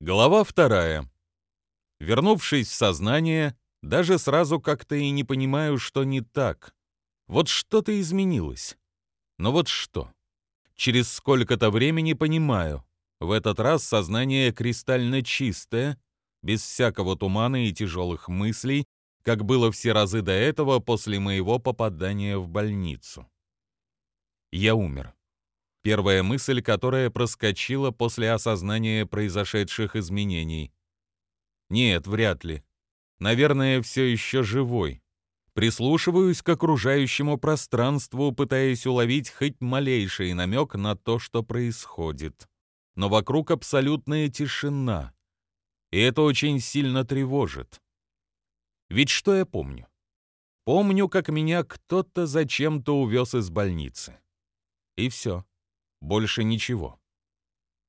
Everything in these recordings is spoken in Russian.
Глава вторая. Вернувшись в сознание, даже сразу как-то и не понимаю, что не так. Вот что-то изменилось. Но вот что? Через сколько-то времени понимаю. В этот раз сознание кристально чистое, без всякого тумана и тяжелых мыслей, как было все разы до этого после моего попадания в больницу. Я умер. Первая мысль, которая проскочила после осознания произошедших изменений. Нет, вряд ли. Наверное, все еще живой. Прислушиваюсь к окружающему пространству, пытаясь уловить хоть малейший намек на то, что происходит. Но вокруг абсолютная тишина. И это очень сильно тревожит. Ведь что я помню? Помню, как меня кто-то зачем-то увез из больницы. И все. Больше ничего.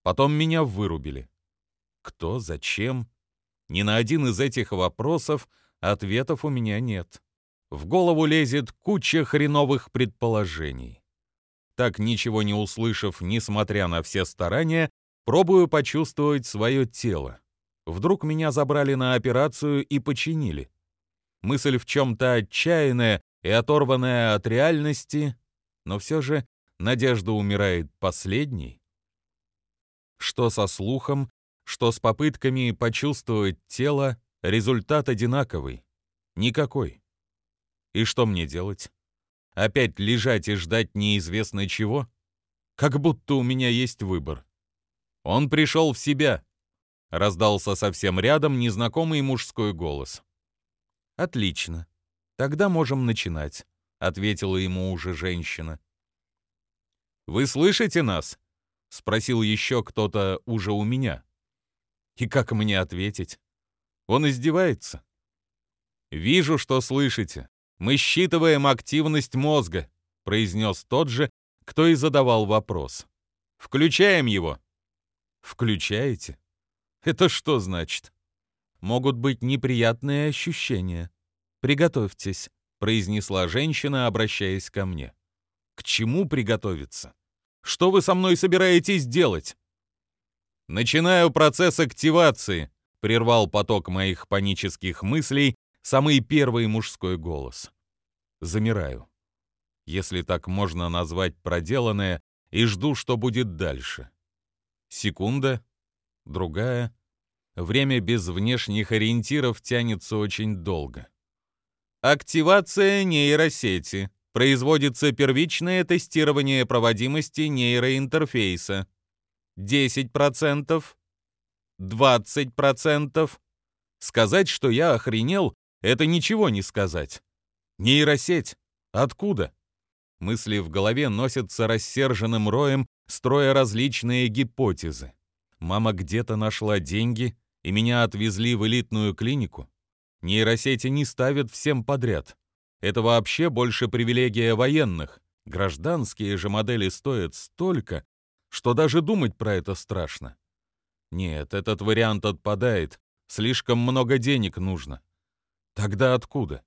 Потом меня вырубили. Кто, зачем? Ни на один из этих вопросов ответов у меня нет. В голову лезет куча хреновых предположений. Так, ничего не услышав, несмотря на все старания, пробую почувствовать свое тело. Вдруг меня забрали на операцию и починили. Мысль в чем-то отчаянная и оторванная от реальности, но все же надежда умирает последней? Что со слухом, что с попытками почувствовать тело, результат одинаковый. Никакой. И что мне делать? Опять лежать и ждать неизвестно чего? Как будто у меня есть выбор. Он пришел в себя. Раздался совсем рядом незнакомый мужской голос. «Отлично. Тогда можем начинать», — ответила ему уже женщина. Вы слышите нас?» — спросил еще кто-то уже у меня. И как мне ответить? Он издевается. «Вижу, что слышите. Мы считываем активность мозга», — произнес тот же, кто и задавал вопрос. «Включаем его». «Включаете? Это что значит?» «Могут быть неприятные ощущения. Приготовьтесь», — произнесла женщина, обращаясь ко мне. «К чему приготовиться? Что вы со мной собираетесь делать?» «Начинаю процесс активации», — прервал поток моих панических мыслей самый первый мужской голос. Замираю, если так можно назвать проделанное, и жду, что будет дальше. Секунда, другая. Время без внешних ориентиров тянется очень долго. Активация нейросети производится первичное тестирование проводимости нейроинтерфейса. 10%, 20%. Сказать, что я охренел, это ничего не сказать. Нейросеть. Откуда? Мысли в голове носятся рассерженным роем, строя различные гипотезы. Мама где-то нашла деньги, и меня отвезли в элитную клинику. Нейросети не ставят всем подряд. Это вообще больше привилегия военных. Гражданские же модели стоят столько, что даже думать про это страшно. Нет, этот вариант отпадает. Слишком много денег нужно. Тогда откуда?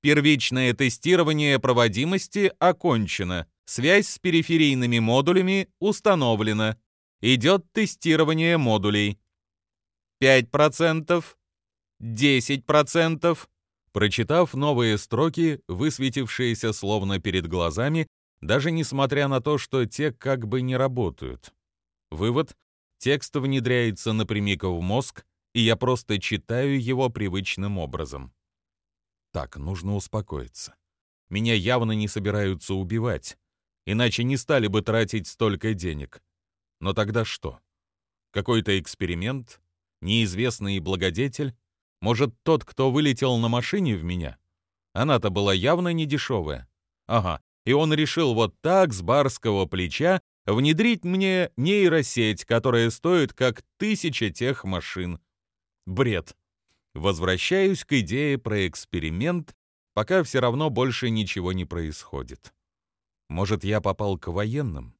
Первичное тестирование проводимости окончено. Связь с периферийными модулями установлена. Идет тестирование модулей. 5%, 10%, Прочитав новые строки, высветившиеся словно перед глазами, даже несмотря на то, что те как бы не работают. Вывод — текст внедряется напрямик в мозг, и я просто читаю его привычным образом. Так, нужно успокоиться. Меня явно не собираются убивать, иначе не стали бы тратить столько денег. Но тогда что? Какой-то эксперимент? Неизвестный благодетель? Может, тот, кто вылетел на машине в меня? Она-то была явно не дешевая. Ага, и он решил вот так, с барского плеча, внедрить мне нейросеть, которая стоит как тысяча тех машин. Бред. Возвращаюсь к идее про эксперимент, пока все равно больше ничего не происходит. Может, я попал к военным?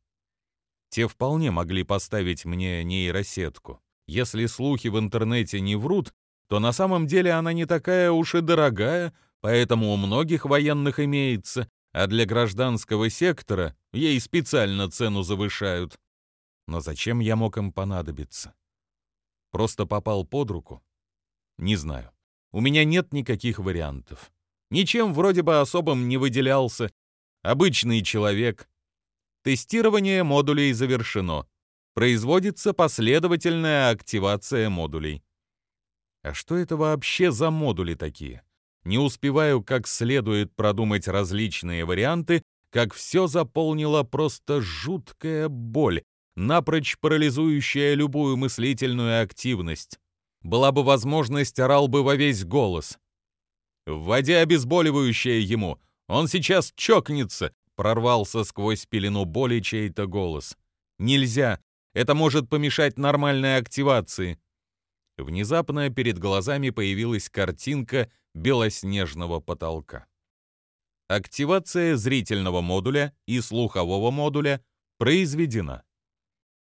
Те вполне могли поставить мне нейросетку. Если слухи в интернете не врут, то на самом деле она не такая уж и дорогая, поэтому у многих военных имеется, а для гражданского сектора ей специально цену завышают. Но зачем я мог им понадобиться? Просто попал под руку? Не знаю. У меня нет никаких вариантов. Ничем вроде бы особым не выделялся. Обычный человек. Тестирование модулей завершено. Производится последовательная активация модулей. А что это вообще за модули такие? Не успеваю как следует продумать различные варианты, как все заполнила просто жуткая боль, напрочь парализующая любую мыслительную активность. Была бы возможность, орал бы во весь голос. «Вводи обезболивающее ему! Он сейчас чокнется!» Прорвался сквозь пелену боли чей-то голос. «Нельзя! Это может помешать нормальной активации!» Внезапно перед глазами появилась картинка белоснежного потолка. Активация зрительного модуля и слухового модуля произведена.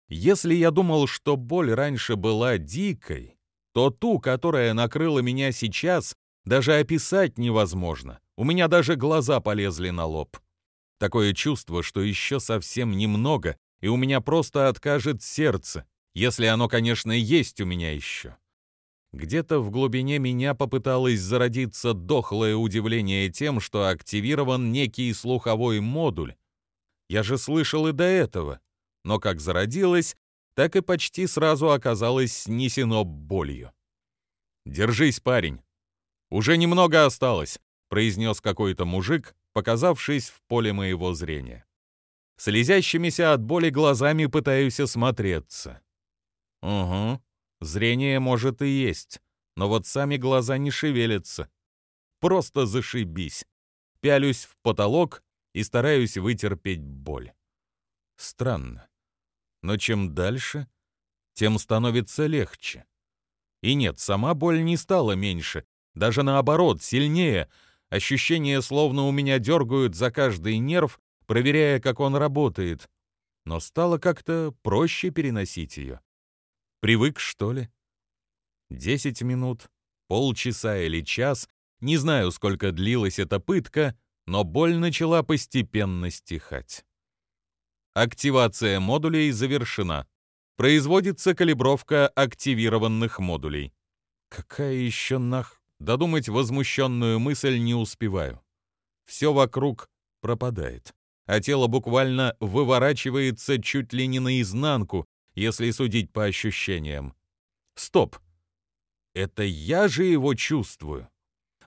Если я думал, что боль раньше была дикой, то ту, которая накрыла меня сейчас, даже описать невозможно. У меня даже глаза полезли на лоб. Такое чувство, что еще совсем немного, и у меня просто откажет сердце, если оно, конечно, есть у меня еще. Где-то в глубине меня попыталось зародиться дохлое удивление тем, что активирован некий слуховой модуль. Я же слышал и до этого, но как зародилось, так и почти сразу оказалось снесено болью. «Держись, парень. Уже немного осталось», — произнес какой-то мужик, показавшись в поле моего зрения. Слезящимися от боли глазами пытаюсь осмотреться. «Угу, Зрение, может, и есть, но вот сами глаза не шевелятся. Просто зашибись. Пялюсь в потолок и стараюсь вытерпеть боль. Странно. Но чем дальше, тем становится легче. И нет, сама боль не стала меньше, даже наоборот, сильнее. Ощущение, словно у меня дергают за каждый нерв, проверяя, как он работает. Но стало как-то проще переносить ее. Привык, что ли? Десять минут, полчаса или час, не знаю, сколько длилась эта пытка, но боль начала постепенно стихать. Активация модулей завершена. Производится калибровка активированных модулей. Какая еще нах... Додумать возмущенную мысль не успеваю. Все вокруг пропадает, а тело буквально выворачивается чуть ли не наизнанку, если судить по ощущениям. Стоп! Это я же его чувствую.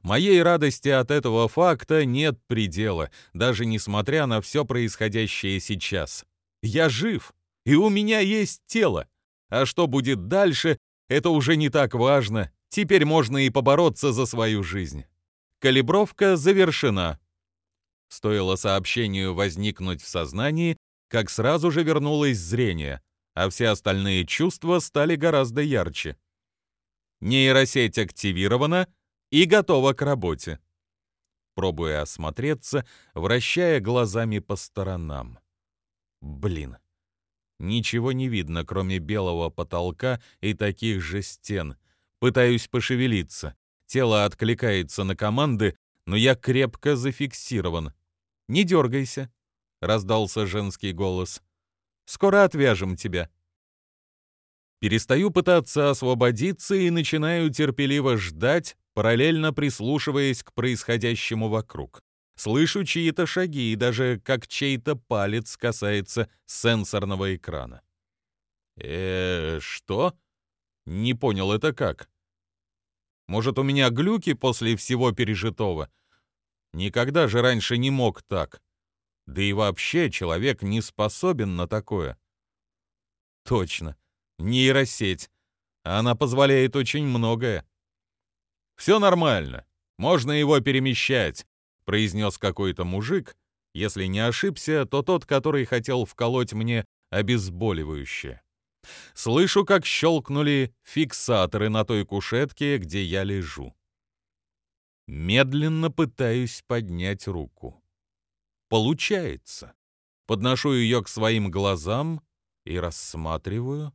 Моей радости от этого факта нет предела, даже несмотря на все происходящее сейчас. Я жив, и у меня есть тело. А что будет дальше, это уже не так важно. Теперь можно и побороться за свою жизнь. Калибровка завершена. Стоило сообщению возникнуть в сознании, как сразу же вернулось зрение а все остальные чувства стали гораздо ярче. Нейросеть активирована и готова к работе. Пробуя осмотреться, вращая глазами по сторонам. Блин, ничего не видно, кроме белого потолка и таких же стен. Пытаюсь пошевелиться. Тело откликается на команды, но я крепко зафиксирован. «Не дергайся», — раздался женский голос. Скоро отвяжем тебя». Перестаю пытаться освободиться и начинаю терпеливо ждать, параллельно прислушиваясь к происходящему вокруг. Слышу чьи-то шаги и даже как чей-то палец касается сенсорного экрана. э что? Не понял, это как? Может, у меня глюки после всего пережитого? Никогда же раньше не мог так. Да и вообще человек не способен на такое. Точно, нейросеть. Она позволяет очень многое. «Все нормально, можно его перемещать», — произнес какой-то мужик. Если не ошибся, то тот, который хотел вколоть мне обезболивающее. Слышу, как щелкнули фиксаторы на той кушетке, где я лежу. Медленно пытаюсь поднять руку. Получается. Подношу ее к своим глазам и рассматриваю.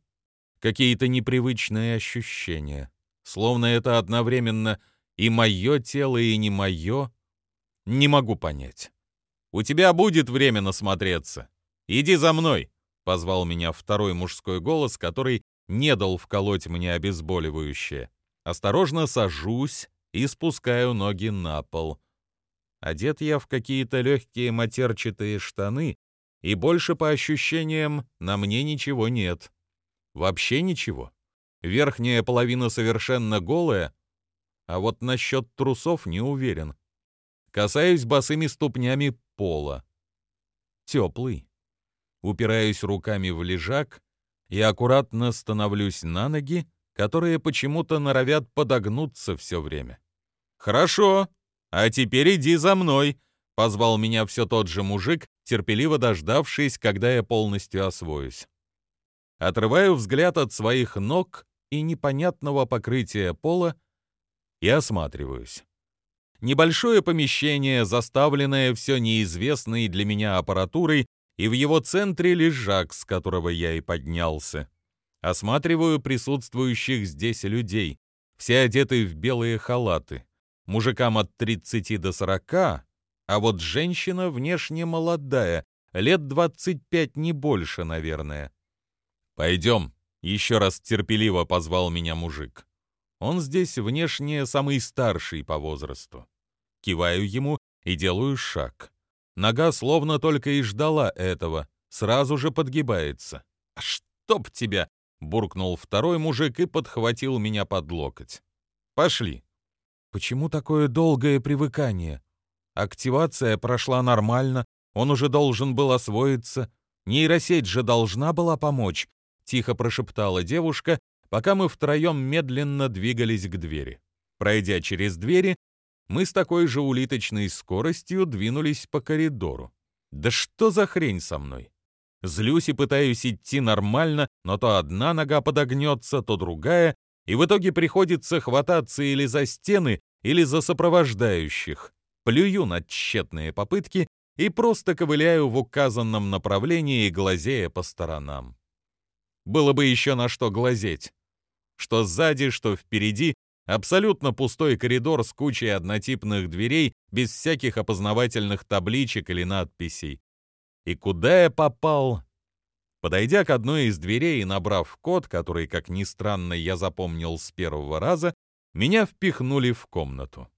Какие-то непривычные ощущения. Словно это одновременно и мое тело, и не мое. Не могу понять. «У тебя будет время насмотреться. Иди за мной!» — позвал меня второй мужской голос, который не дал вколоть мне обезболивающее. Осторожно сажусь и спускаю ноги на пол. Одет я в какие-то легкие матерчатые штаны, и больше, по ощущениям, на мне ничего нет. Вообще ничего. Верхняя половина совершенно голая, а вот насчет трусов не уверен. Касаюсь босыми ступнями пола. Теплый. Упираюсь руками в лежак и аккуратно становлюсь на ноги, которые почему-то норовят подогнуться все время. «Хорошо, а теперь иди за мной», — позвал меня все тот же мужик, терпеливо дождавшись, когда я полностью освоюсь. Отрываю взгляд от своих ног и непонятного покрытия пола и осматриваюсь. Небольшое помещение, заставленное все неизвестной для меня аппаратурой, и в его центре лежак, с которого я и поднялся. Осматриваю присутствующих здесь людей, все одеты в белые халаты. Мужикам от 30 до 40, а вот женщина внешне молодая, лет 25 не больше, наверное. «Пойдем», — еще раз терпеливо позвал меня мужик. Он здесь внешне самый старший по возрасту. Киваю ему и делаю шаг. Нога словно только и ждала этого, сразу же подгибается. «А «Чтоб тебя!» — буркнул второй мужик и подхватил меня под локоть. «Пошли». «Почему такое долгое привыкание? Активация прошла нормально, он уже должен был освоиться. Нейросеть же должна была помочь», — тихо прошептала девушка, пока мы втроем медленно двигались к двери. Пройдя через двери, мы с такой же улиточной скоростью двинулись по коридору. Да что за хрень со мной? Злюсь и пытаюсь идти нормально, но то одна нога подогнется, то другая, и в итоге приходится хвататься или за стены, или за сопровождающих. Плюю на тщетные попытки и просто ковыляю в указанном направлении, глазея по сторонам. Было бы еще на что глазеть. Что сзади, что впереди Абсолютно пустой коридор с кучей однотипных дверей, без всяких опознавательных табличек или надписей. И куда я попал? Подойдя к одной из дверей и набрав код, который, как ни странно, я запомнил с первого раза, меня впихнули в комнату.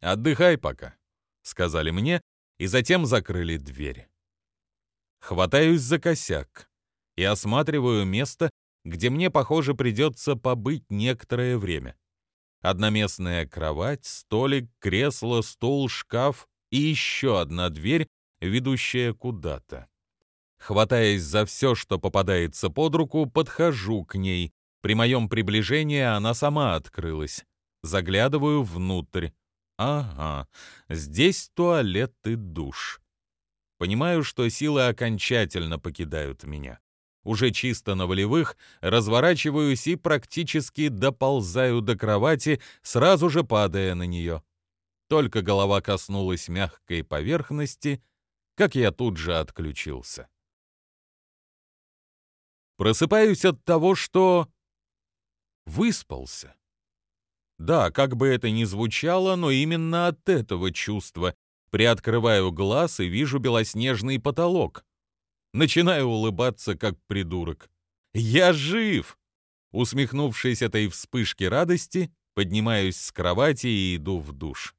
«Отдыхай пока», — сказали мне, и затем закрыли дверь. Хватаюсь за косяк и осматриваю место, где мне, похоже, придется побыть некоторое время. Одноместная кровать, столик, кресло, стул, шкаф и еще одна дверь, ведущая куда-то. Хватаясь за все, что попадается под руку, подхожу к ней. При моем приближении она сама открылась. Заглядываю внутрь. Ага, здесь туалет и душ. Понимаю, что силы окончательно покидают меня уже чисто на волевых, разворачиваюсь и практически доползаю до кровати, сразу же падая на нее. Только голова коснулась мягкой поверхности, как я тут же отключился. Просыпаюсь от того, что выспался. Да, как бы это ни звучало, но именно от этого чувства приоткрываю глаз и вижу белоснежный потолок. Начинаю улыбаться, как придурок. «Я жив!» Усмехнувшись этой вспышке радости, поднимаюсь с кровати и иду в душ.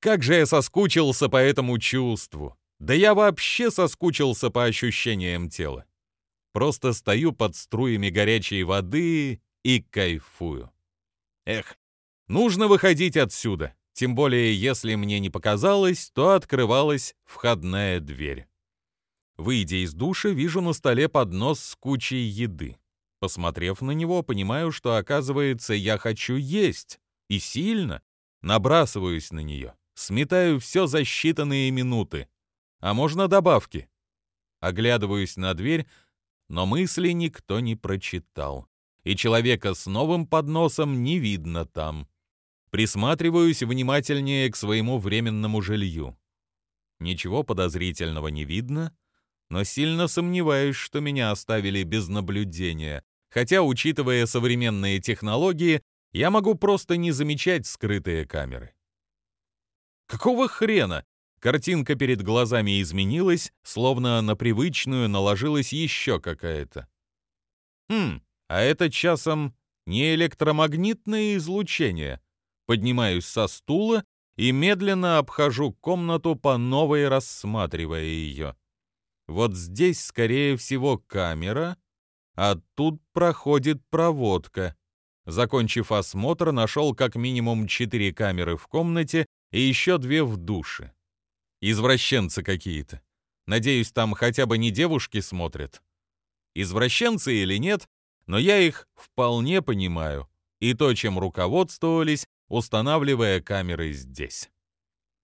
Как же я соскучился по этому чувству! Да я вообще соскучился по ощущениям тела. Просто стою под струями горячей воды и кайфую. Эх, нужно выходить отсюда, тем более если мне не показалось, то открывалась входная дверь. Выйдя из душа, вижу на столе поднос с кучей еды. Посмотрев на него, понимаю, что, оказывается, я хочу есть. И сильно. Набрасываюсь на нее. Сметаю все за считанные минуты. А можно добавки? Оглядываюсь на дверь, но мысли никто не прочитал. И человека с новым подносом не видно там. Присматриваюсь внимательнее к своему временному жилью. Ничего подозрительного не видно, но сильно сомневаюсь, что меня оставили без наблюдения, хотя, учитывая современные технологии, я могу просто не замечать скрытые камеры. Какого хрена? Картинка перед глазами изменилась, словно на привычную наложилась еще какая-то. Хм, А это часом не электромагнитное излучение. Поднимаюсь со стула и медленно обхожу комнату по новой, рассматривая ее. Вот здесь, скорее всего, камера, а тут проходит проводка. Закончив осмотр, нашел как минимум четыре камеры в комнате и еще две в душе. Извращенцы какие-то. Надеюсь, там хотя бы не девушки смотрят. Извращенцы или нет, но я их вполне понимаю. И то, чем руководствовались, устанавливая камеры здесь.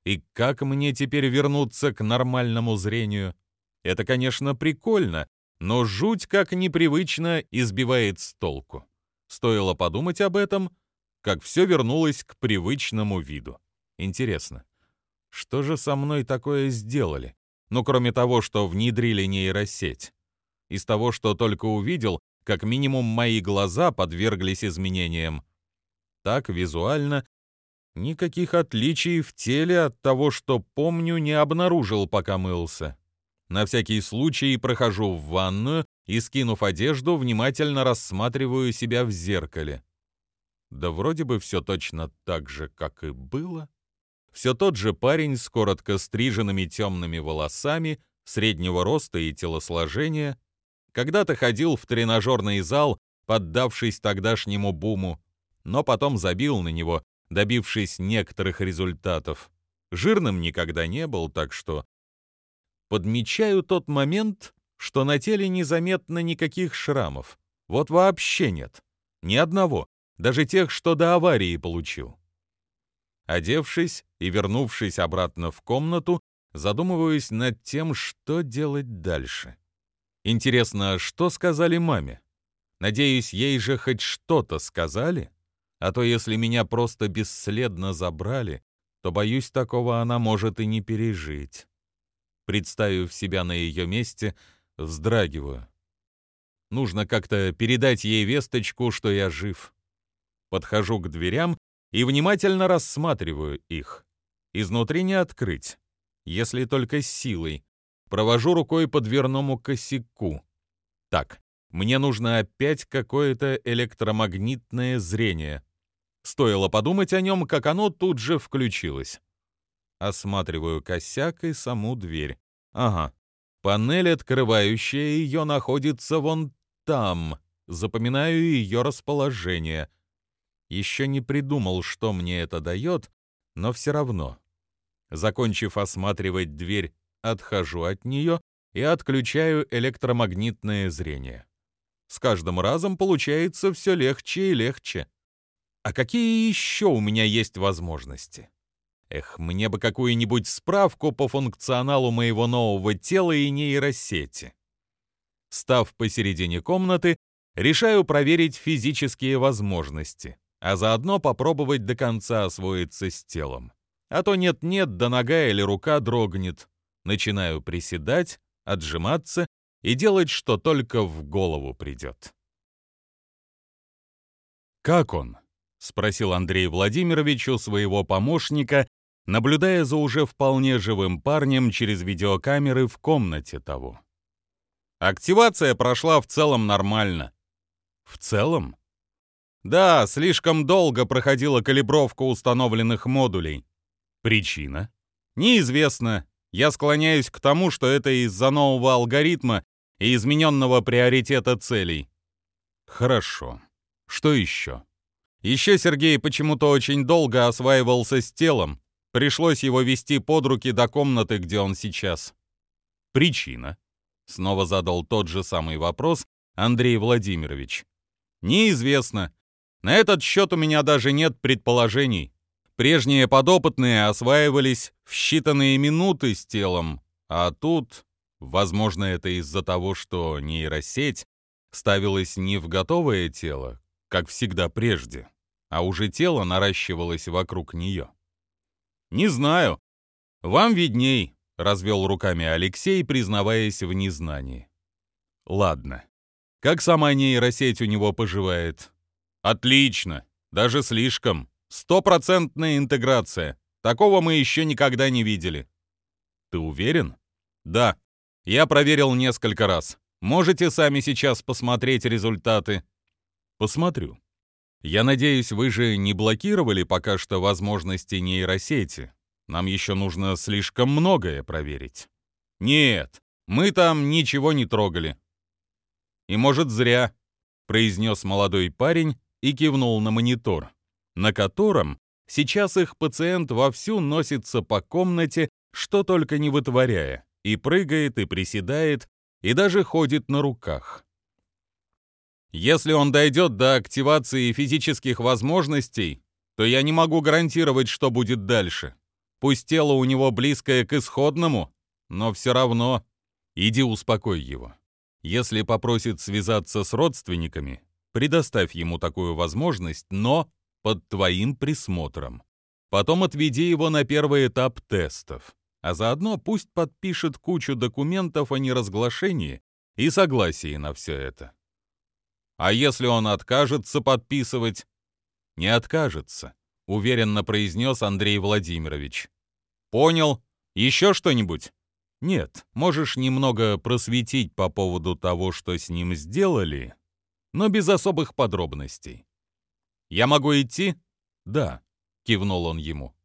И как мне теперь вернуться к нормальному зрению? Это, конечно, прикольно, но жуть как непривычно избивает с толку. Стоило подумать об этом, как все вернулось к привычному виду. Интересно, что же со мной такое сделали? Ну, кроме того, что внедрили нейросеть. Из того, что только увидел, как минимум мои глаза подверглись изменениям. Так, визуально, никаких отличий в теле от того, что помню, не обнаружил, пока мылся. На всякий случай прохожу в ванную и, скинув одежду, внимательно рассматриваю себя в зеркале. Да вроде бы все точно так же, как и было. Все тот же парень с коротко стриженными темными волосами, среднего роста и телосложения. Когда-то ходил в тренажерный зал, поддавшись тогдашнему буму, но потом забил на него, добившись некоторых результатов. Жирным никогда не был, так что... Подмечаю тот момент, что на теле незаметно никаких шрамов. Вот вообще нет. Ни одного. Даже тех, что до аварии получил. Одевшись и вернувшись обратно в комнату, задумываюсь над тем, что делать дальше. Интересно, что сказали маме? Надеюсь, ей же хоть что-то сказали? А то если меня просто бесследно забрали, то, боюсь, такого она может и не пережить. Представив себя на ее месте, вздрагиваю. Нужно как-то передать ей весточку, что я жив. Подхожу к дверям и внимательно рассматриваю их. Изнутри не открыть, если только силой. Провожу рукой по дверному косяку. Так, мне нужно опять какое-то электромагнитное зрение. Стоило подумать о нем, как оно тут же включилось. Осматриваю косяк и саму дверь. Ага, панель, открывающая ее, находится вон там. Запоминаю ее расположение. Еще не придумал, что мне это дает, но все равно. Закончив осматривать дверь, отхожу от нее и отключаю электромагнитное зрение. С каждым разом получается все легче и легче. А какие еще у меня есть возможности? Эх, мне бы какую-нибудь справку по функционалу моего нового тела и нейросети. Став посередине комнаты, решаю проверить физические возможности, а заодно попробовать до конца освоиться с телом. А то нет-нет, да нога или рука дрогнет. Начинаю приседать, отжиматься и делать, что только в голову придет. «Как он?» — спросил Андрей Владимирович у своего помощника, наблюдая за уже вполне живым парнем через видеокамеры в комнате того. Активация прошла в целом нормально. В целом? Да, слишком долго проходила калибровка установленных модулей. Причина? Неизвестно. Я склоняюсь к тому, что это из-за нового алгоритма и измененного приоритета целей. Хорошо. Что еще? Еще Сергей почему-то очень долго осваивался с телом. Пришлось его вести под руки до комнаты, где он сейчас. Причина? Снова задал тот же самый вопрос Андрей Владимирович. Неизвестно. На этот счет у меня даже нет предположений. Прежние подопытные осваивались в считанные минуты с телом, а тут, возможно, это из-за того, что нейросеть ставилась не в готовое тело, как всегда прежде, а уже тело наращивалось вокруг нее. «Не знаю. Вам видней», — развел руками Алексей, признаваясь в незнании. «Ладно. Как сама нейросеть у него поживает?» «Отлично. Даже слишком. Стопроцентная интеграция. Такого мы еще никогда не видели». «Ты уверен?» «Да. Я проверил несколько раз. Можете сами сейчас посмотреть результаты». Посмотрю. Я надеюсь, вы же не блокировали пока что возможности нейросети. Нам еще нужно слишком многое проверить. Нет, мы там ничего не трогали. И, может, зря, произнес молодой парень и кивнул на монитор, на котором сейчас их пациент вовсю носится по комнате, что только не вытворяя, и прыгает, и приседает, и даже ходит на руках. Если он дойдет до активации физических возможностей, то я не могу гарантировать, что будет дальше. Пусть тело у него близкое к исходному, но все равно иди успокой его. Если попросит связаться с родственниками, предоставь ему такую возможность, но под твоим присмотром. Потом отведи его на первый этап тестов, а заодно пусть подпишет кучу документов о неразглашении и согласии на все это. А если он откажется подписывать? Не откажется, уверенно произнес Андрей Владимирович. Понял. Еще что-нибудь? Нет, можешь немного просветить по поводу того, что с ним сделали, но без особых подробностей. Я могу идти? Да, кивнул он ему.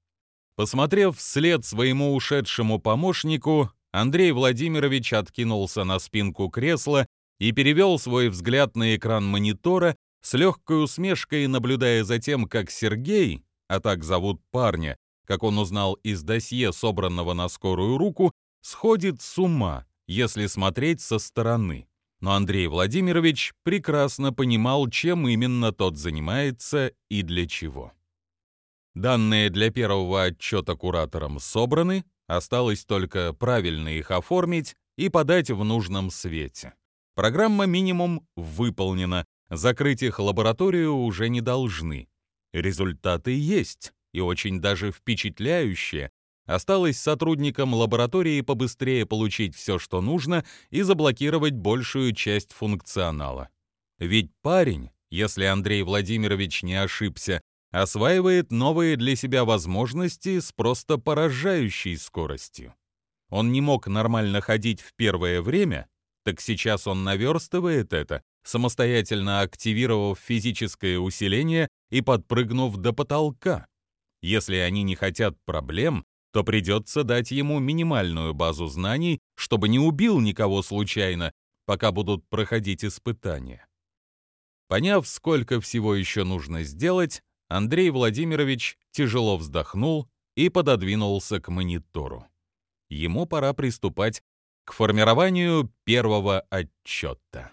Посмотрев вслед своему ушедшему помощнику, Андрей Владимирович откинулся на спинку кресла и перевел свой взгляд на экран монитора с легкой усмешкой, наблюдая за тем, как Сергей, а так зовут парня, как он узнал из досье, собранного на скорую руку, сходит с ума, если смотреть со стороны. Но Андрей Владимирович прекрасно понимал, чем именно тот занимается и для чего. Данные для первого отчета кураторам собраны, осталось только правильно их оформить и подать в нужном свете. Программа минимум выполнена, закрыть их лабораторию уже не должны. Результаты есть, и очень даже впечатляющие. Осталось сотрудникам лаборатории побыстрее получить все, что нужно, и заблокировать большую часть функционала. Ведь парень, если Андрей Владимирович не ошибся, осваивает новые для себя возможности с просто поражающей скоростью. Он не мог нормально ходить в первое время, так сейчас он наверстывает это, самостоятельно активировав физическое усиление и подпрыгнув до потолка. Если они не хотят проблем, то придется дать ему минимальную базу знаний, чтобы не убил никого случайно, пока будут проходить испытания. Поняв, сколько всего еще нужно сделать, Андрей Владимирович тяжело вздохнул и пододвинулся к монитору. Ему пора приступать к формированию первого отчета.